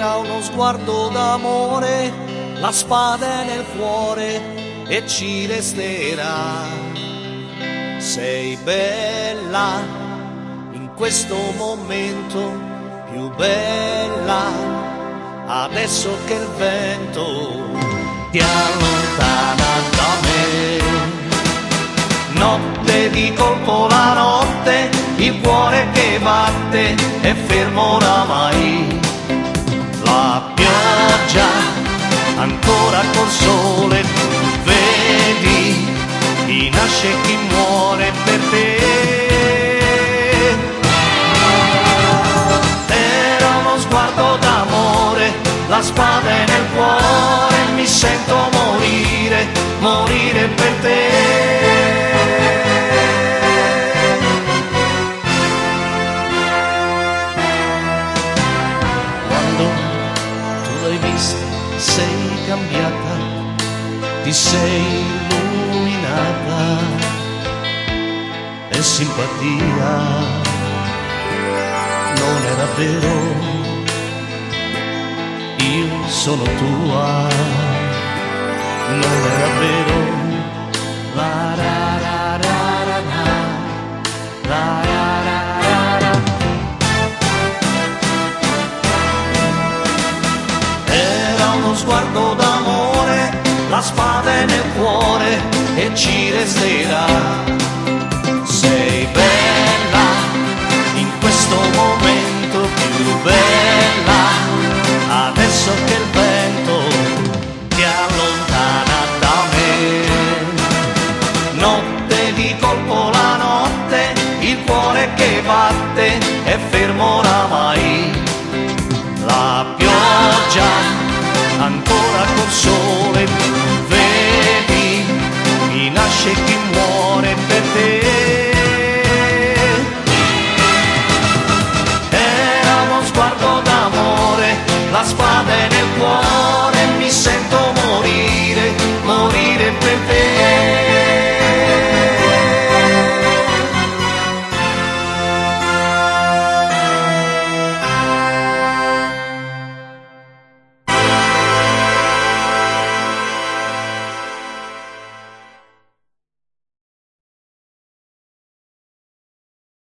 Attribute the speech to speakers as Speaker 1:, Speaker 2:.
Speaker 1: Era uno sguardo d'amore, la spada è nel cuore e ci resterà. Sei bella in questo momento, più bella adesso che il vento ti allontana da me. Notte di colpo la notte, il cuore che batte è fermo oramai. Ancora col sole, tu vedi chi nasce e chi muore per te. Era uno sguardo d'amore, la spada è nel cuore, mi sento morire, morire sei cambiata, ti sei illuminata. E simpatia non era vero, io sono tua, non sguardo d'amore, la spada nel cuore e ci resterà. Sei bella in questo momento più bella, adesso che il vento ti allontana da me. Notte di colpo la notte, il cuore che batte è fermo oramai. La pioggia ancora col sole. Vedi, chi nasce e chi muore per te. Era uno sguardo d'amore, la spada è nel cuore, mi sento morire, morire per te.